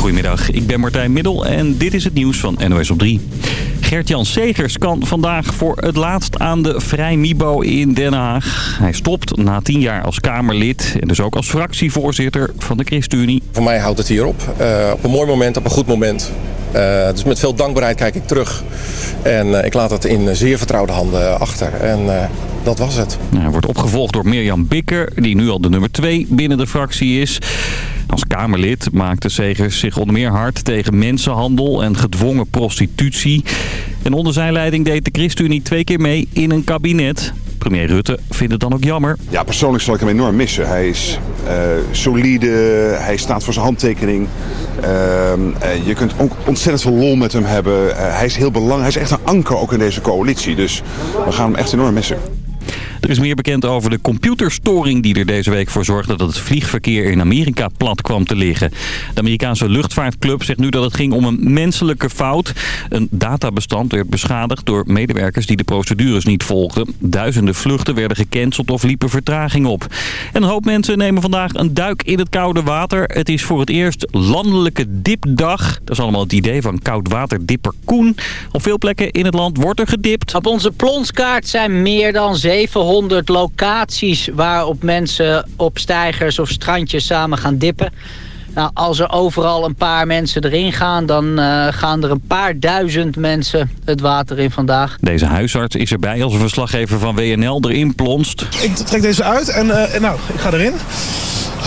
Goedemiddag, ik ben Martijn Middel en dit is het nieuws van NOS op 3. Gert-Jan Segers kan vandaag voor het laatst aan de Vrij Mibo in Den Haag. Hij stopt na tien jaar als Kamerlid en dus ook als fractievoorzitter van de ChristenUnie. Voor mij houdt het hier op. Uh, op een mooi moment, op een goed moment. Uh, dus met veel dankbaarheid kijk ik terug. En uh, ik laat het in zeer vertrouwde handen achter. En dat was het. Nou, hij wordt opgevolgd door Mirjam Bikker, die nu al de nummer 2 binnen de fractie is. Als Kamerlid maakte Segers zich onder meer hard tegen mensenhandel en gedwongen prostitutie. En onder zijn leiding deed de ChristenUnie twee keer mee in een kabinet. Premier Rutte vindt het dan ook jammer. Ja, persoonlijk zal ik hem enorm missen. Hij is uh, solide, hij staat voor zijn handtekening. Uh, je kunt ook ontzettend veel lol met hem hebben. Uh, hij is heel belangrijk. Hij is echt een anker ook in deze coalitie. Dus we gaan hem echt enorm missen. Er is meer bekend over de computerstoring die er deze week voor zorgde dat het vliegverkeer in Amerika plat kwam te liggen. De Amerikaanse luchtvaartclub zegt nu dat het ging om een menselijke fout. Een databestand werd beschadigd door medewerkers die de procedures niet volgden. Duizenden vluchten werden gecanceld of liepen vertraging op. En een hoop mensen nemen vandaag een duik in het koude water. Het is voor het eerst landelijke dipdag. Dat is allemaal het idee van koudwaterdipper Koen. Op veel plekken in het land wordt er gedipt. Op onze plonskaart zijn meer dan 700 100 locaties waarop mensen op stijgers of strandjes samen gaan dippen. Nou, als er overal een paar mensen erin gaan, dan uh, gaan er een paar duizend mensen het water in vandaag. Deze huisarts is erbij als een verslaggever van WNL erin plonst. Ik trek deze uit en uh, nou, ik ga erin.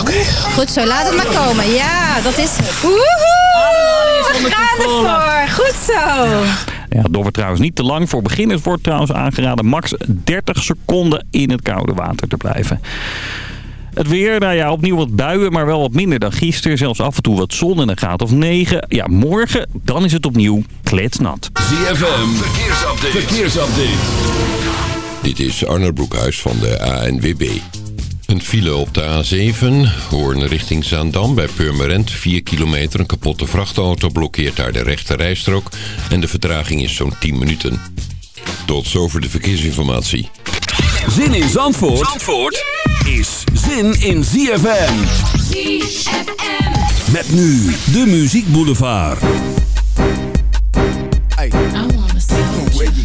Oké. Okay. Goed zo, laat het maar komen. Ja, dat is... Woehoe! We gaan ervoor. Goed zo. Ja, wordt trouwens niet te lang. Voor beginners wordt trouwens aangeraden max 30 seconden in het koude water te blijven. Het weer, nou ja, opnieuw wat buien, maar wel wat minder dan gisteren. Zelfs af en toe wat zon en een graad of 9. Ja, morgen, dan is het opnieuw kletsnat. ZFM, verkeersupdate. verkeersupdate. Dit is Arne Broekhuis van de ANWB. Een file op de A7, Hoorn richting Zaandam bij Purmerend. 4 kilometer, een kapotte vrachtauto blokkeert daar de rechte rijstrook. En de vertraging is zo'n 10 minuten. Tot zover de verkeersinformatie. Zin in Zandvoort, Zandvoort is zin in ZFM. ZFM. Met nu de Muziek Boulevard. Hey.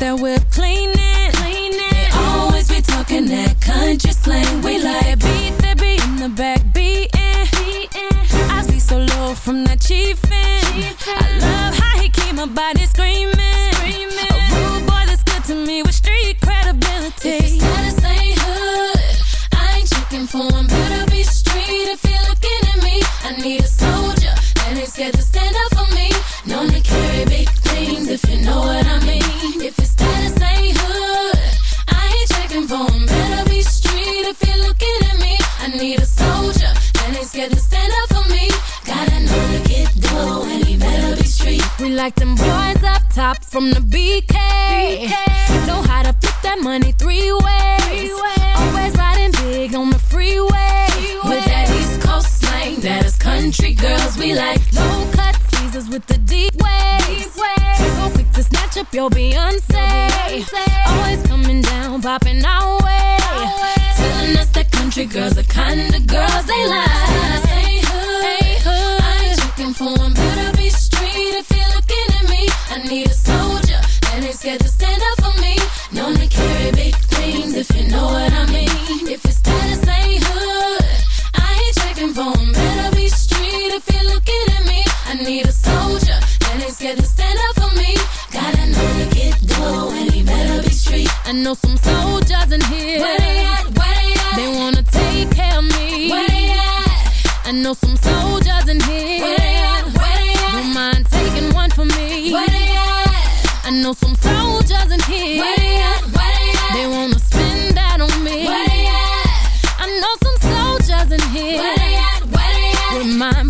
that whip clean cleaning. cleaning. They always be talking that country slang. We like beat the beat in the back beating. I see so low from that chiefin'. I love how he keep my body screaming. screaming. A rude boy that's good to me with street credibility. If his status ain't hood, I ain't checking for him. Better be street if you're looking at me. I need a soldier that ain't scared to stand up for me. Known to carry big things if you know what I mean. If his status ain't hood, I ain't checking for him. Better be street if you're looking at me. I need a soldier that ain't scared to stand up for me. Gotta know to get dough and he better be street. We like them boys up top from the BK. BK. Know how to flip that money three ways. Three ways. Country girls we like. Low cut teasers with the deep waves. Waves. So quick to snatch up your Beyonce. Always coming down, popping our way. Telling us that country girls the kind of girls they like. Hey hood. I ain't checking for them, better be street if you're looking at me. I need a soldier that ain't scared to stand up for me. Known to carry big things if you know what I mean. If your status need a soldier that ain't scared to stand up for me. Gotta know to get dough and he better be street. I know some soldiers in here. Where they at? Where they at? They wanna take care of me. Where they at? I know some soldiers in here. Where they at? Where they at? Don't mind taking one for me. Where they at? I know some soldiers in here. Where they at? Where they at? They wanna spend that on me. Where they at? I know some soldiers in here. Where they at? Where they at? mind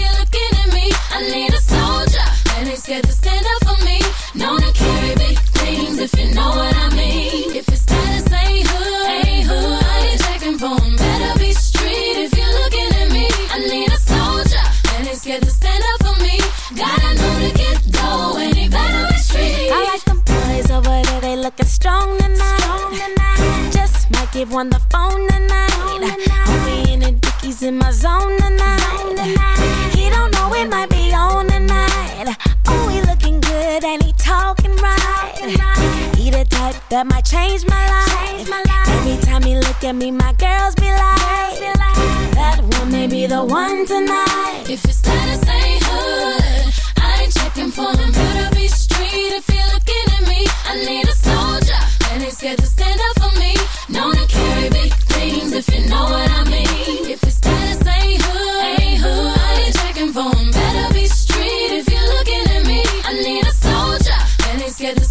me. I need a soldier that ain't scared to stand up for me. Known that might change my life. Every time he look at me, my girls be like, that one may be the one tonight. If it's status ain't hood, I ain't checking for him. Better be street if you're looking at me. I need a soldier that ain't scared to stand up for me. Known to carry big things if you know what I mean. If it's status ain't hood, ain't hood, I ain't checking for him. Better be street if you're looking at me. I need a soldier that ain't scared to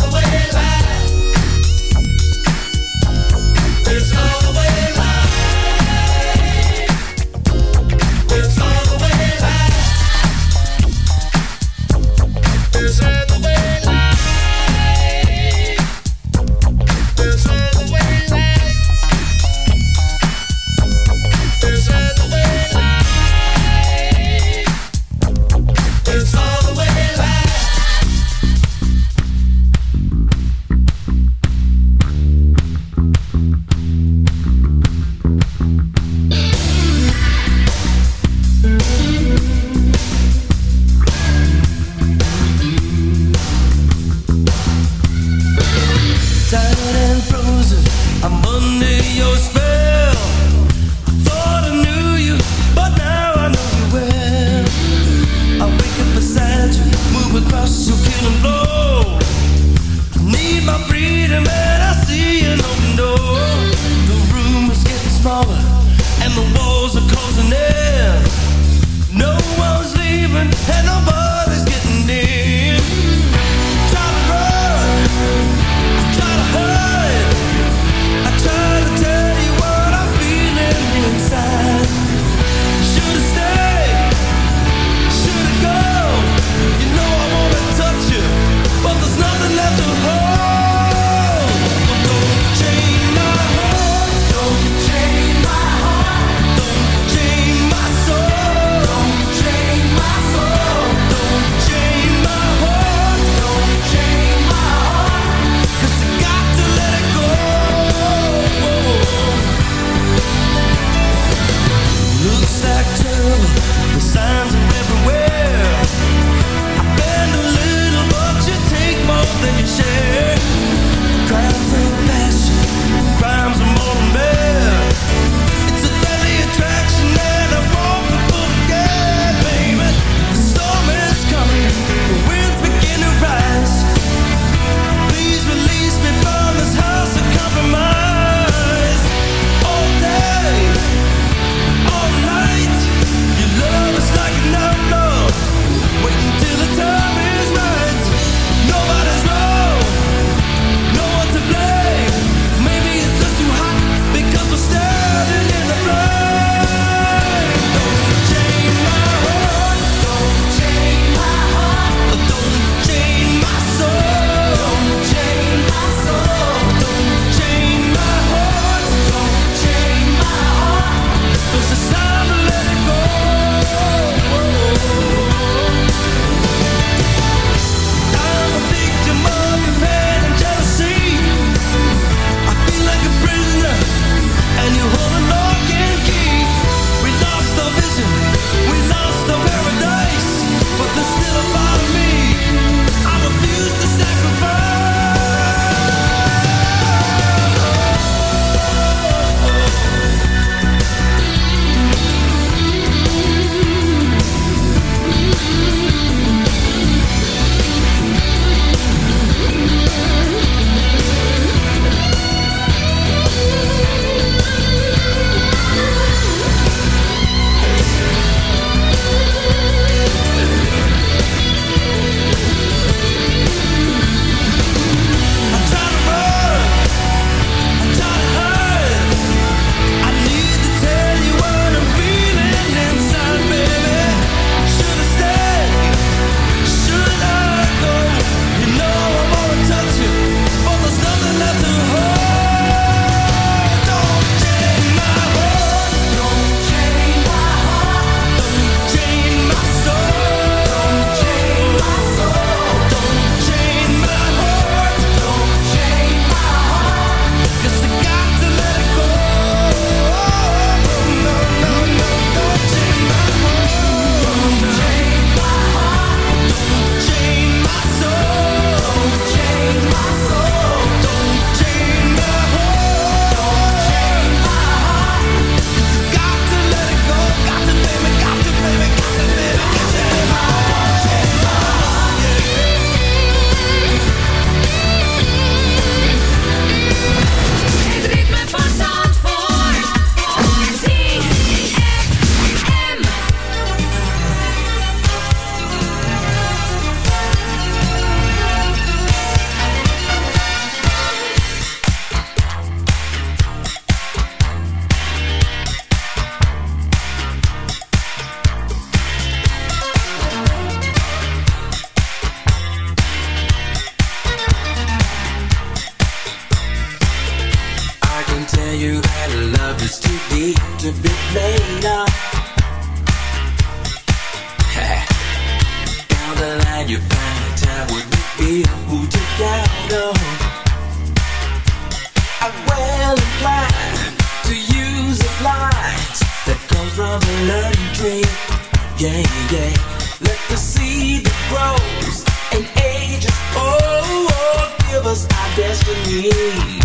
destiny.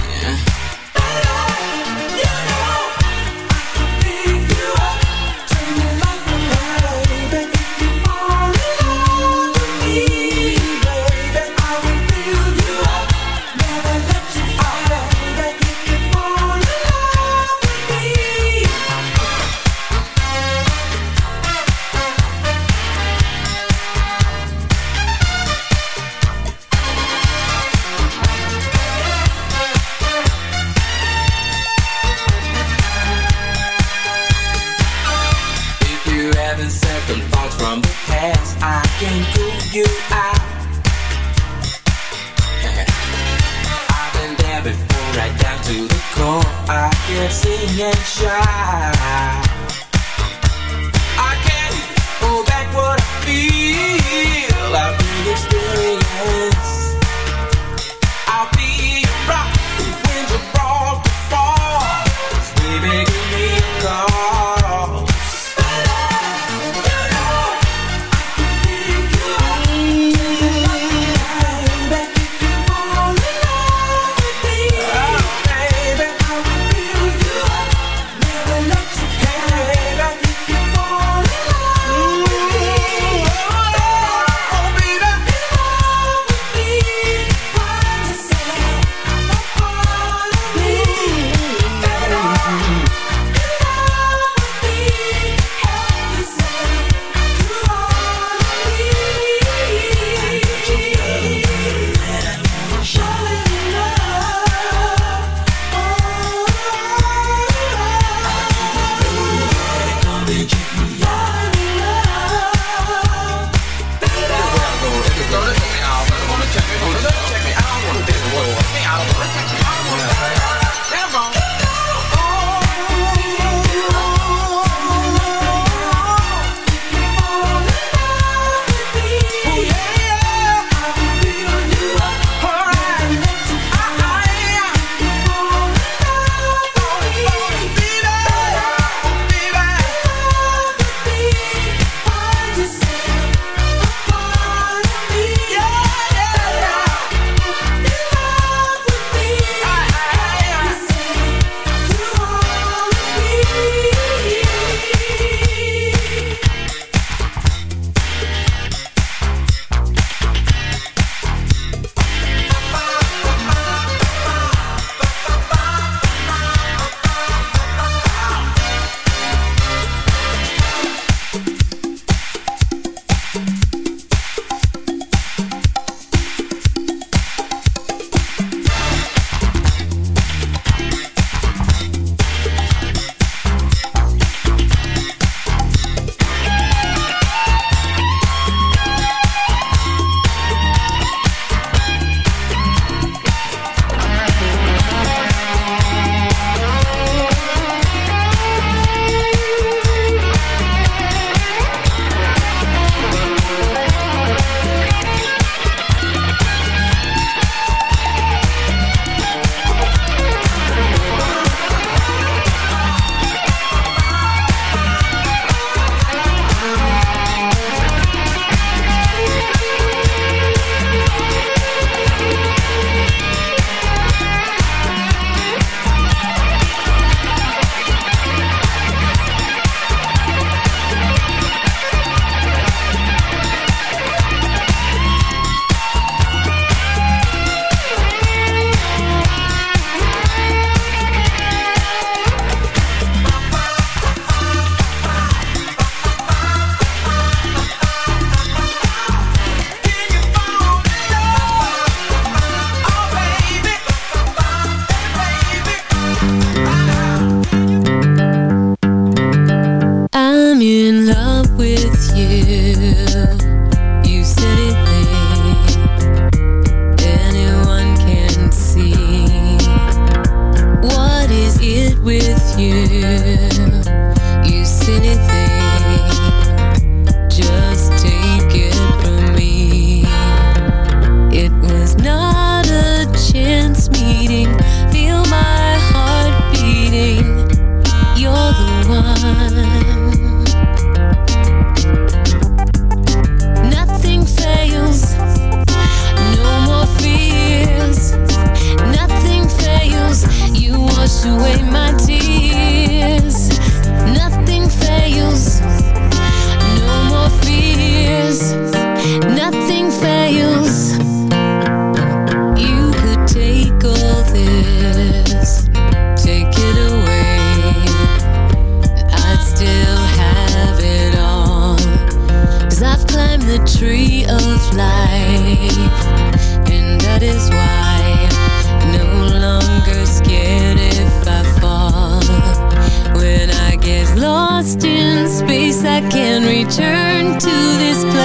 Lost in space, I can return to this place.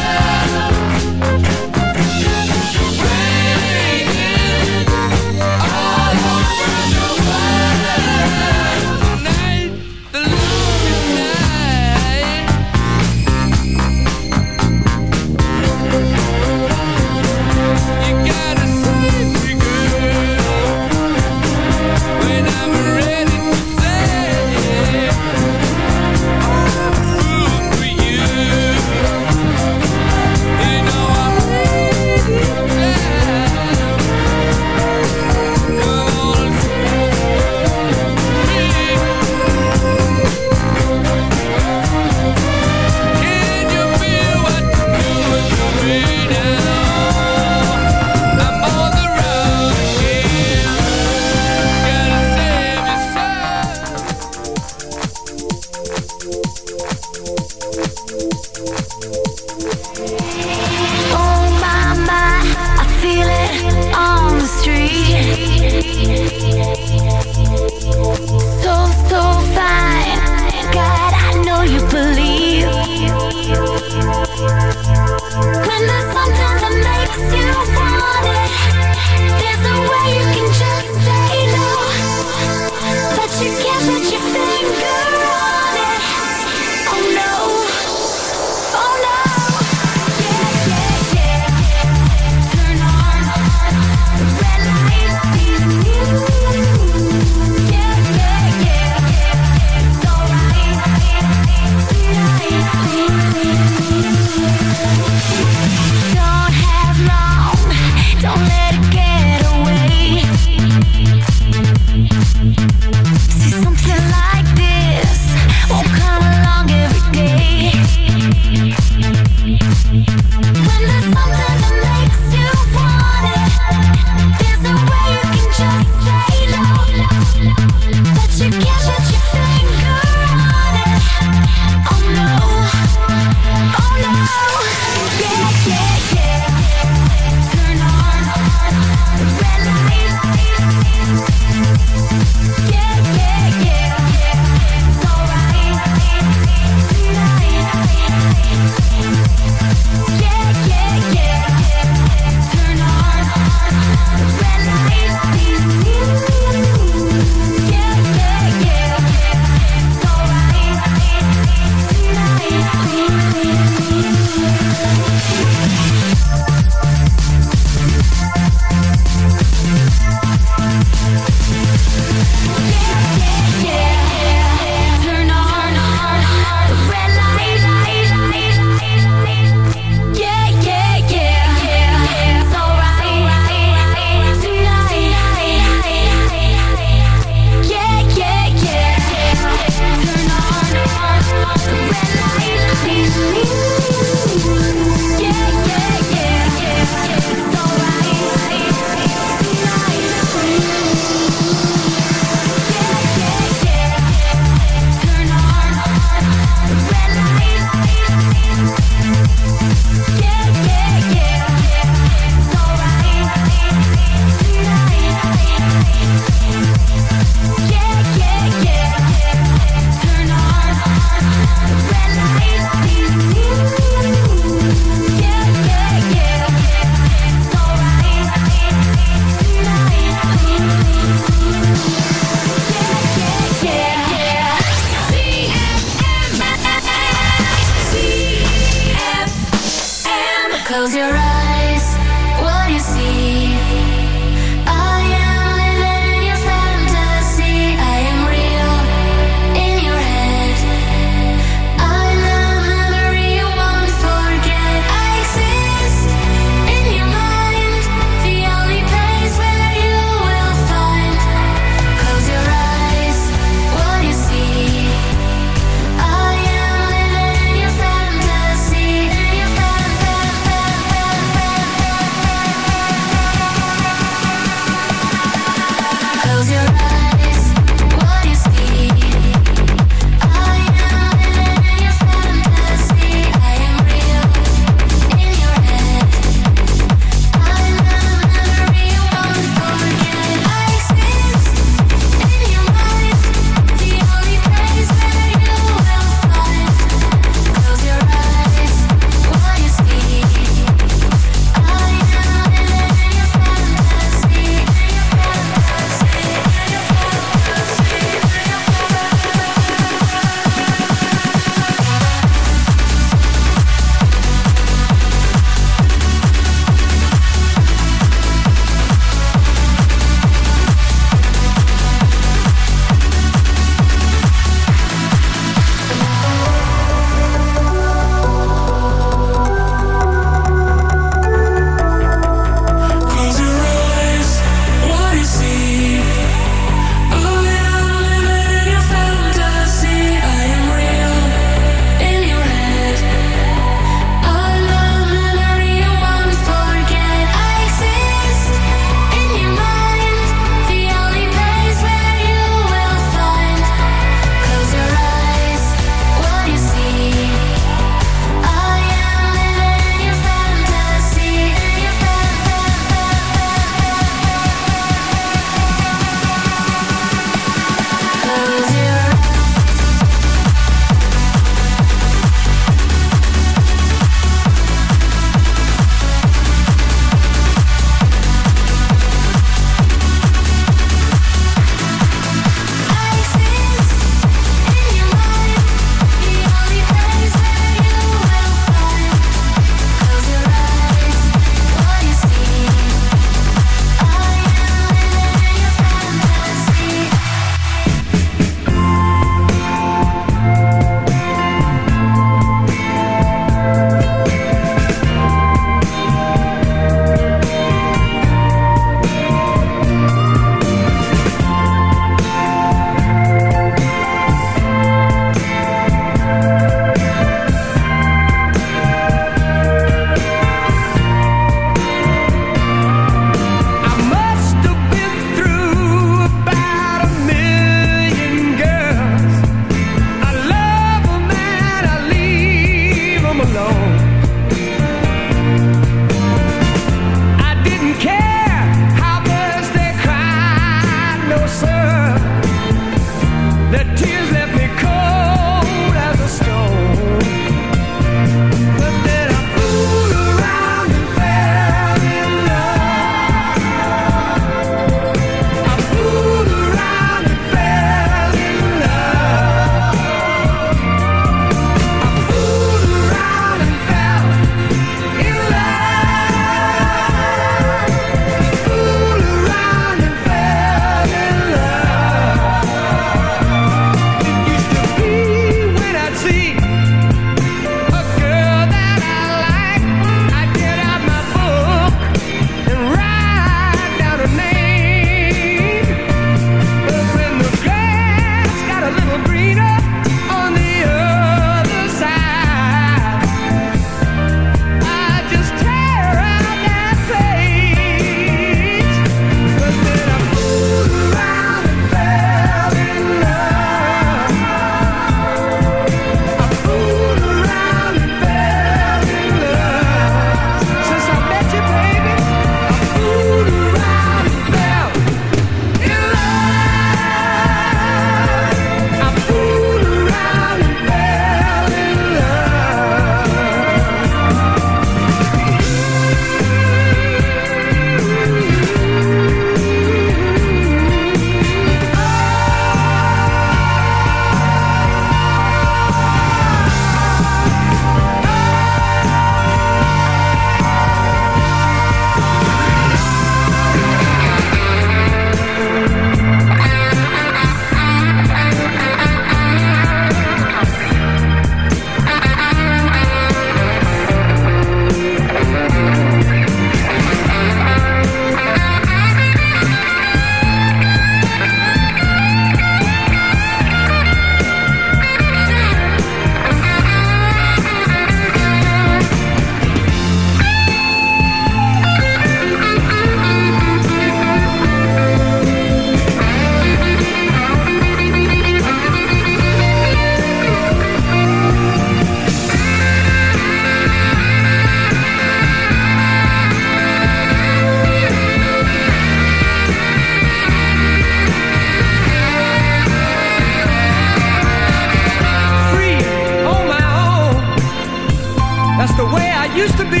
used to be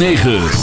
106.9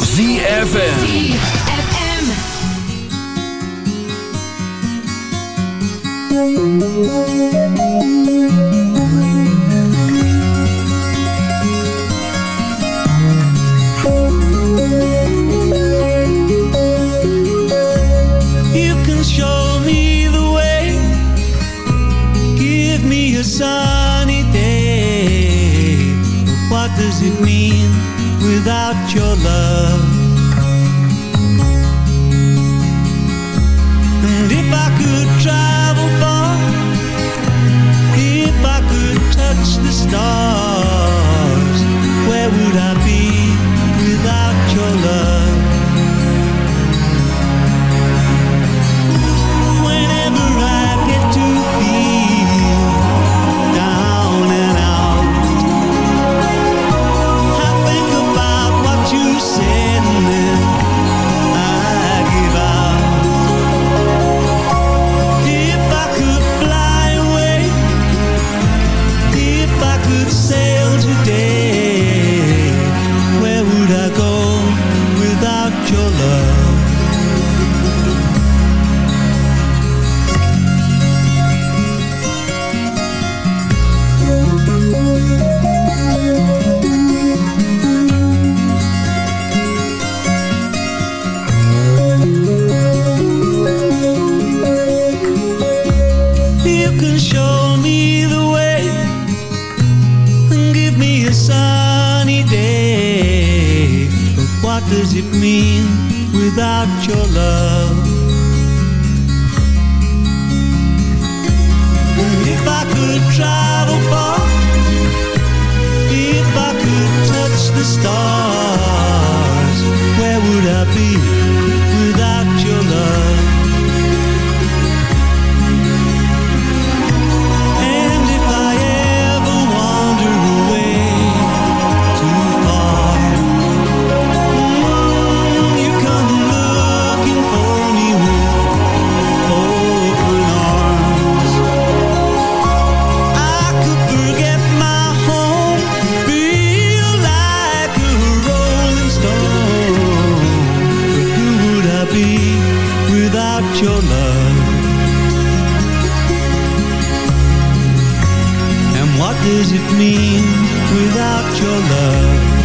your love?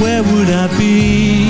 Where would I be?